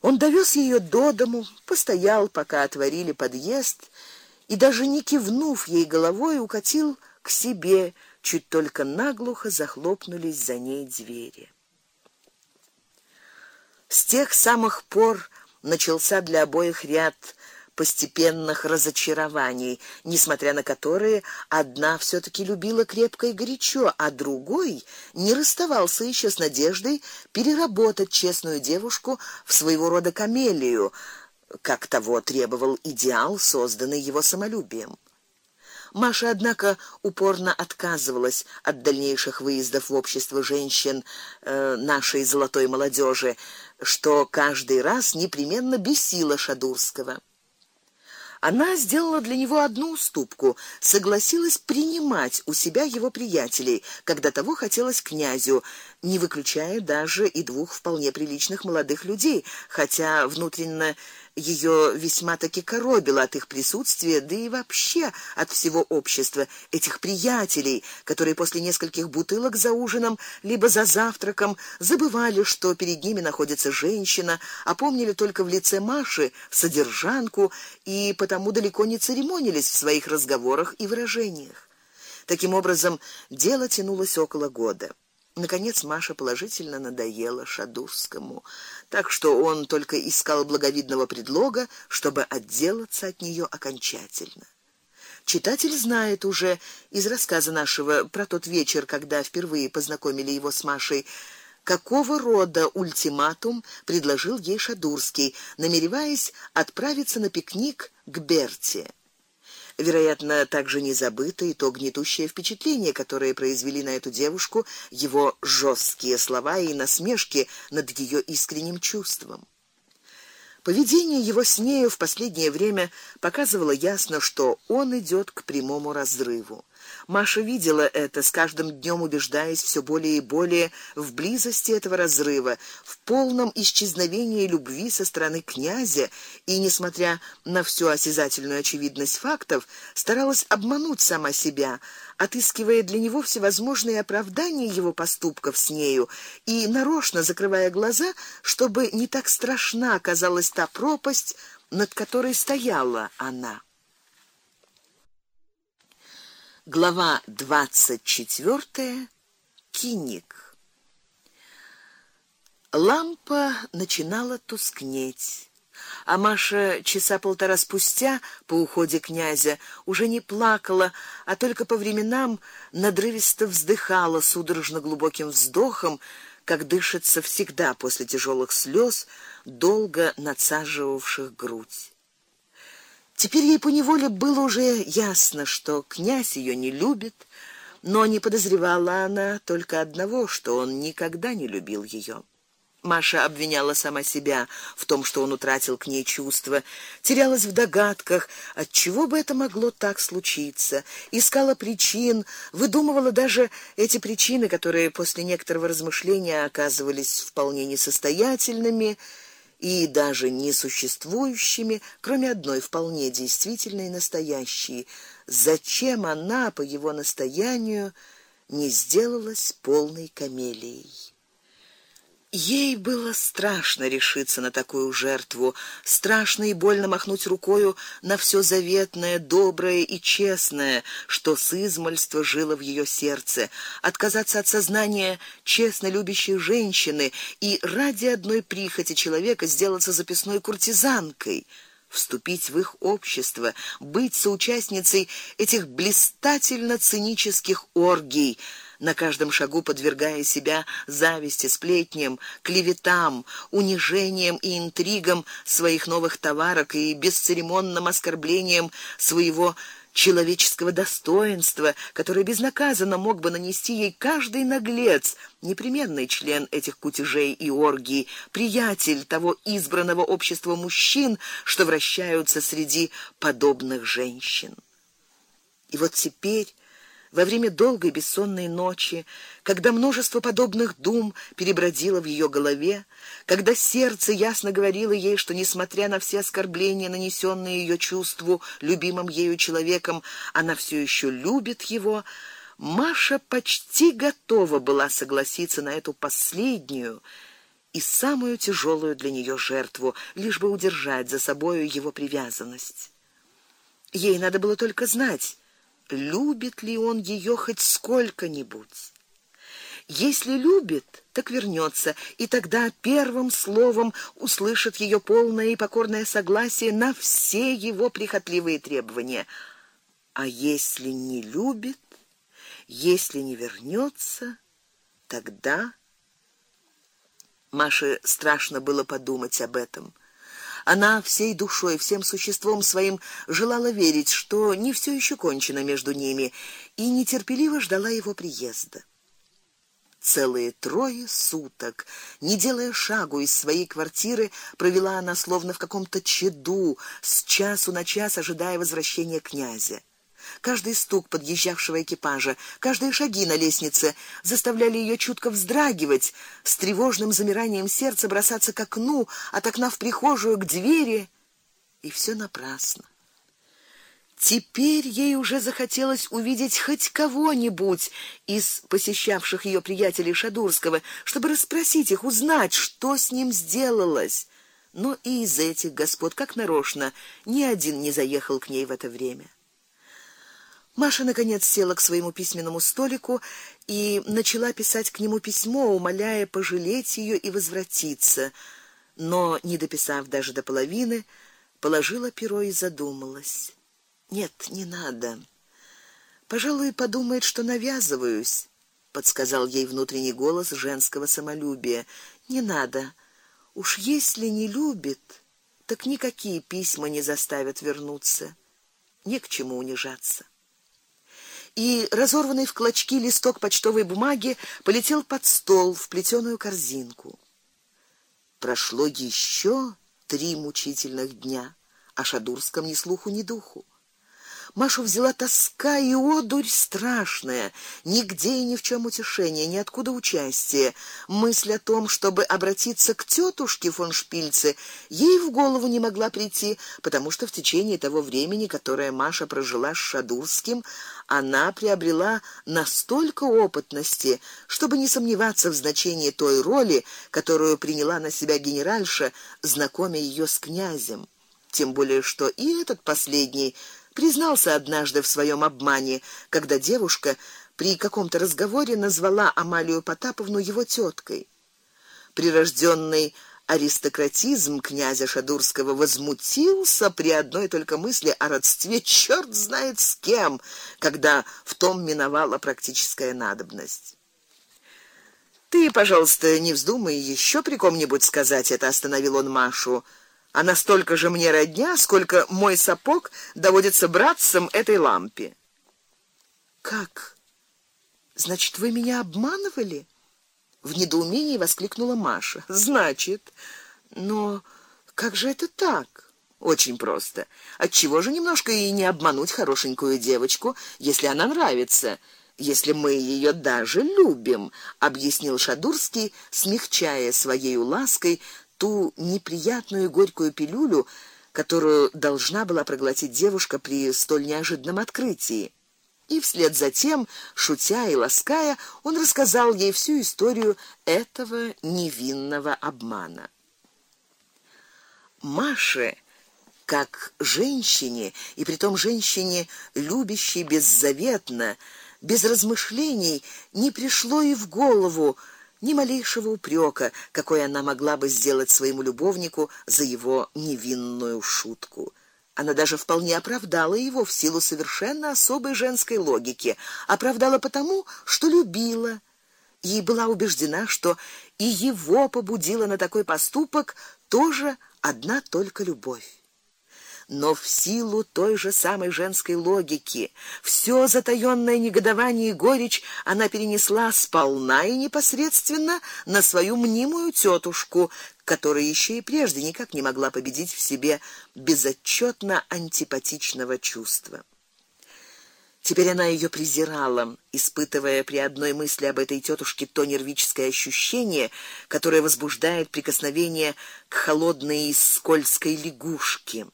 Он довез ее до дому, постоял, пока отворили подъезд, и даже не кивнув ей головой, укатил к себе, чуть только наглухо захлопнулись за ней двери. С тех самых пор начался для обоих ряд постепенных разочарований, несмотря на которые одна все таки любила крепко и горячо, а другой не расставался еще с надеждой переработать честную девушку в своего рода камелию, как того требовал идеал, созданный его самолюбием. Маша, однако, упорно отказывалась от дальнейших выездов в общество женщин э, нашей золотой молодежи, что каждый раз непременно бесило Шадурского. Она сделала для него одну уступку, согласилась принимать у себя его приятелей, когда того хотелось князю, не выключая даже и двух вполне приличных молодых людей, хотя внутренне ее весьма таки коробило от их присутствия, да и вообще от всего общества этих приятелей, которые после нескольких бутылок за ужином либо за завтраком забывали, что перед ними находится женщина, а помнили только в лице Маши содержанку и потому далеко не церемонились в своих разговорах и выражениях. Таким образом, дело тянулось около года. Наконец Маша положительно надоела Шадурскому, так что он только искал благовидного предлога, чтобы отделаться от нее окончательно. Читатель знает уже из рассказа нашего про тот вечер, когда впервые познакомили его с Машей, какого рода ультиматум предложил ей Шадурский, намереваясь отправиться на пикник к Берте. Вероятно, также не забыто и то гнетущее впечатление, которое произвели на эту девушку его жесткие слова и насмешки над ее искренним чувством. Поведение его с нею в последнее время показывало ясно, что он идет к прямому разрыву. Маша видела это, с каждым днем убеждаясь все более и более в близости этого разрыва, в полном исчезновении любви со стороны князя, и несмотря на всю осязательную очевидность фактов, старалась обмануть сама себя, отыскивая для него всевозможные оправдания его поступков с нею и нарочно закрывая глаза, чтобы не так страшна оказалась та пропасть, над которой стояла она. Глава двадцать четвертая. Киник. Лампа начинала тускнеть, а Маша часа полтора спустя по уходе князя уже не плакала, а только по временам надрывисто вздыхала судорожно глубоким вздохом, как дышится всегда после тяжелых слез, долго надсаживавших грудь. Теперь ей поневоле было уже ясно, что князь ее не любит, но не подозревала она только одного, что он никогда не любил ее. Маша обвиняла сама себя в том, что он утратил к ней чувства, терялась в догадках, от чего бы это могло так случиться, искала причин, выдумывала даже эти причины, которые после некоторого размышления оказывались вполне несостоятельными и даже несуществующими, кроме одной вполне действительной настоящей. Зачем она по его настоянию не сделалась полной камелией? Ей было страшно решиться на такую жертву, страшно и больно махнуть рукою на все заветное, доброе и честное, что с измольства жило в ее сердце, отказаться от сознания честно любящей женщины и ради одной прихоти человека сделаться записной куртизанкой вступить в их общество, быть соучастницей этих блистательно цинических оргий на каждом шагу подвергая себя зависти, сплетням, клеветам, унижениям и интригам своих новых товарок и бесцеремонным оскорблениям своего человеческого достоинства, которое безнаказанно мог бы нанести ей каждый наглец, непременный член этих кутежей и оргий, приятель того избранного общества мужчин, что вращаются среди подобных женщин. И вот теперь во время долгой бессонной ночи, когда множество подобных дум перебродило в ее голове, когда сердце ясно говорило ей, что несмотря на все оскорбления, нанесенные ее чувству любимым ею человеком, она все еще любит его, Маша почти готова была согласиться на эту последнюю и самую тяжелую для нее жертву, лишь бы удержать за собою его привязанность. Ей надо было только знать, любит ли он ее хоть сколько-нибудь. Если любит, так вернется, и тогда первым словом услышит ее полное и покорное согласие на все его прихотливые требования. А если не любит, если не вернется, тогда Маше страшно было подумать об этом. Она всей душой, всем существом своим желала верить, что не все еще кончено между ними, и нетерпеливо ждала его приезда. Целые трое суток, не делая шагу из своей квартиры, провела она словно в каком-то чаду, с часу на час ожидая возвращения князя. Каждый стук подъезжавшего экипажа, каждые шаги на лестнице заставляли ее чутко вздрагивать, с тревожным замиранием сердца бросаться к окну, от окна в прихожую к двери, и все напрасно. Теперь ей уже захотелось увидеть хоть кого-нибудь из посещавших ее приятелей Шадурского, чтобы расспросить их, узнать, что с ним сделалось. Но и из этих господ, как нарочно, ни один не заехал к ней в это время. Маша наконец села к своему письменному столику и начала писать к нему письмо, умоляя пожалеть ее и возвратиться. Но, не дописав даже до половины, положила перо и задумалась. Нет, не надо. Пожалуй, подумает, что навязываюсь, подсказал ей внутренний голос женского самолюбия. Не надо. Уж если не любит, так никакие письма не заставят вернуться. Не к чему унижаться и разорванный в клочки листок почтовой бумаги полетел под стол в плетеную корзинку. Прошло еще три мучительных дня, а Шадурском ни слуху, ни духу. Машу взяла тоска и одурь страшная, нигде и ни в чем утешения, ни откуда участия. Мысль о том, чтобы обратиться к тетушке фон Шпильце, ей в голову не могла прийти, потому что в течение того времени, которое Маша прожила с Шадурским, она приобрела настолько опытности, чтобы не сомневаться в значении той роли, которую приняла на себя генеральша, знакомя ее с князем. Тем более, что и этот последний признался однажды в своем обмане, когда девушка при каком-то разговоре назвала Амалию Потаповну его теткой. Прирожденный аристократизм князя Шадурского возмутился при одной только мысли о родстве черт знает с кем, когда в том миновала практическая надобность. Ты, пожалуйста, не вздумай еще при ком-нибудь сказать это, остановил он Машу. Она столько же мне родня, сколько мой сапог доводится братцам этой лампе. Как? Значит, вы меня обманывали? В недоумении воскликнула Маша. Значит, но как же это так? Очень просто. Отчего же немножко и не обмануть хорошенькую девочку, если она нравится? если мы ее даже любим, объяснил Шадурский, смягчая своей лаской ту неприятную и горькую пилюлю, которую должна была проглотить девушка при столь неожиданном открытии. И вслед за тем, шутя и лаская, он рассказал ей всю историю этого невинного обмана. Маше, как женщине, и притом женщине, любящей беззаветно, без размышлений, не пришло и в голову ни малейшего упрека, какой она могла бы сделать своему любовнику за его невинную шутку. Она даже вполне оправдала его в силу совершенно особой женской логики, оправдала потому, что любила. И была убеждена, что и его побудила на такой поступок тоже одна только любовь но в силу той же самой женской логики все затаённое негодование и горечь она перенесла сполна и непосредственно на свою мнимую тетушку, которая еще и прежде никак не могла победить в себе безотчетно антипатичного чувства. Теперь она ее презирала, испытывая при одной мысли об этой тетушке то нервическое ощущение, которое возбуждает прикосновение к холодной и скользкой лягушке.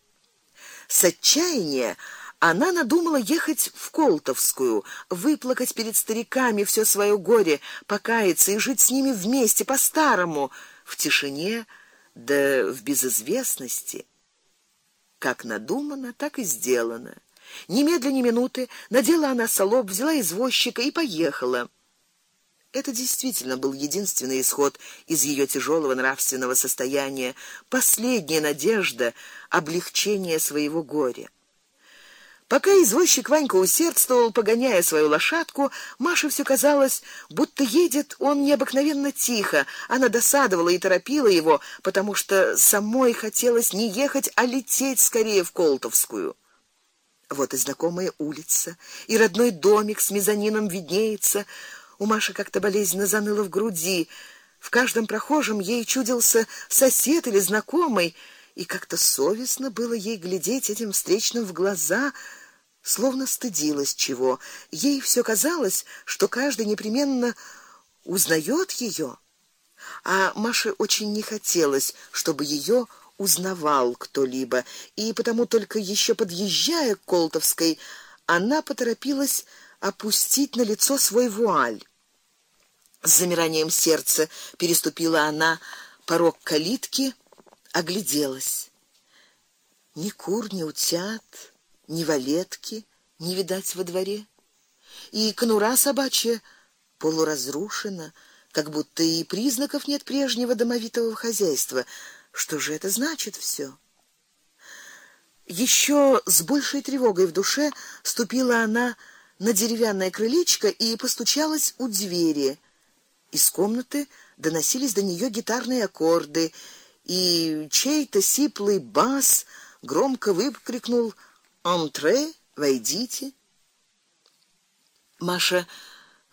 С отчаяния она надумала ехать в Колтовскую, выплакать перед стариками все свое горе, покаяться и жить с ними вместе по-старому, в тишине да в безызвестности. Как надумано, так и сделано. Немедленно минуты надела она салоп, взяла извозчика и поехала. Это действительно был единственный исход из ее тяжелого нравственного состояния, последняя надежда облегчения своего горя. Пока извозчик Ванька усердствовал, погоняя свою лошадку, Маше все казалось, будто едет он необыкновенно тихо. Она досадовала и торопила его, потому что самой хотелось не ехать, а лететь скорее в Колтовскую. Вот и знакомая улица, и родной домик с мезонином виднеется. У Маши как-то болезненно заныло в груди. В каждом прохожем ей чудился сосед или знакомый, и как-то совестно было ей глядеть этим встречным в глаза, словно стыдилась чего. Ей все казалось, что каждый непременно узнает ее. А Маше очень не хотелось, чтобы ее узнавал кто-либо, и потому только еще подъезжая к Колтовской, она поторопилась опустить на лицо свой вуаль. С замиранием сердца переступила она порог калитки, огляделась. Ни кур, ни утят, ни валетки не видать во дворе. И конура собачья полуразрушена, как будто и признаков нет прежнего домовитого хозяйства. Что же это значит все? Еще с большей тревогой в душе ступила она на деревянное крылечко и постучалась у двери. Из комнаты доносились до нее гитарные аккорды, и чей-то сиплый бас громко выкрикнул: "Антре, войдите". Маша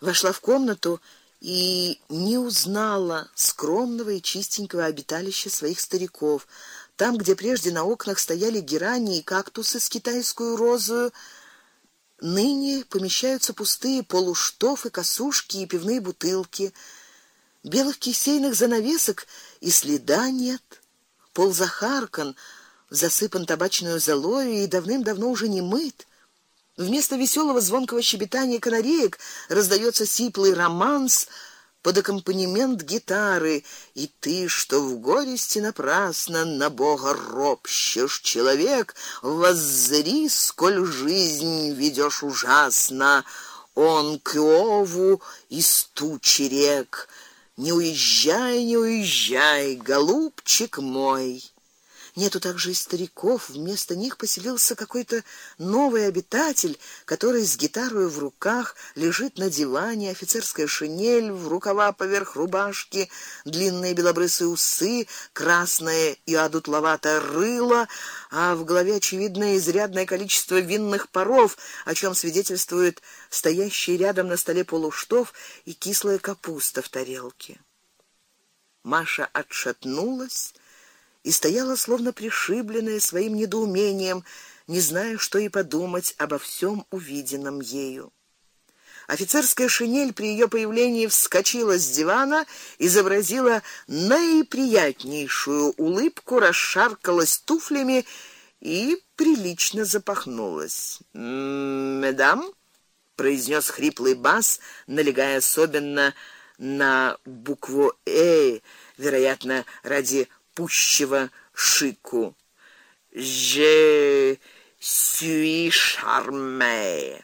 вошла в комнату и не узнала скромного и чистенького обиталища своих стариков. Там, где прежде на окнах стояли герани и кактусы с китайскую розу, ныне помещаются пустые полуштофы, косушки и пивные бутылки. Белых кисейных занавесок и следа нет. Пол захаркан, засыпан табачной золой и давным-давно уже не мыт. Вместо веселого звонкого щебетания канареек раздается сиплый романс под аккомпанемент гитары, и ты, что в горести напрасно на Бога ропщешь, человек, воззри, сколь жизнь ведешь ужасно, он к Иову из тучи рек. Не уезжай, не уезжай, голубчик мой. Нету также и стариков, вместо них поселился какой-то новый обитатель, который с гитарой в руках лежит на диване, офицерская шинель в рукава поверх рубашки, длинные белобрысые усы, красное и одутловатое рыло, а в голове очевидно изрядное количество винных паров, о чем свидетельствует стоящий рядом на столе полуштов и кислая капуста в тарелке. Маша отшатнулась и стояла словно пришибленная своим недоумением, не зная, что и подумать обо всем увиденном ею. Офицерская шинель при ее появлении вскочила с дивана, изобразила наиприятнейшую улыбку, расшаркалась туфлями и прилично запахнулась. "Мадам", произнес хриплый бас, налегая особенно на букву э, вероятно, ради пущего шику. Je suis charmé.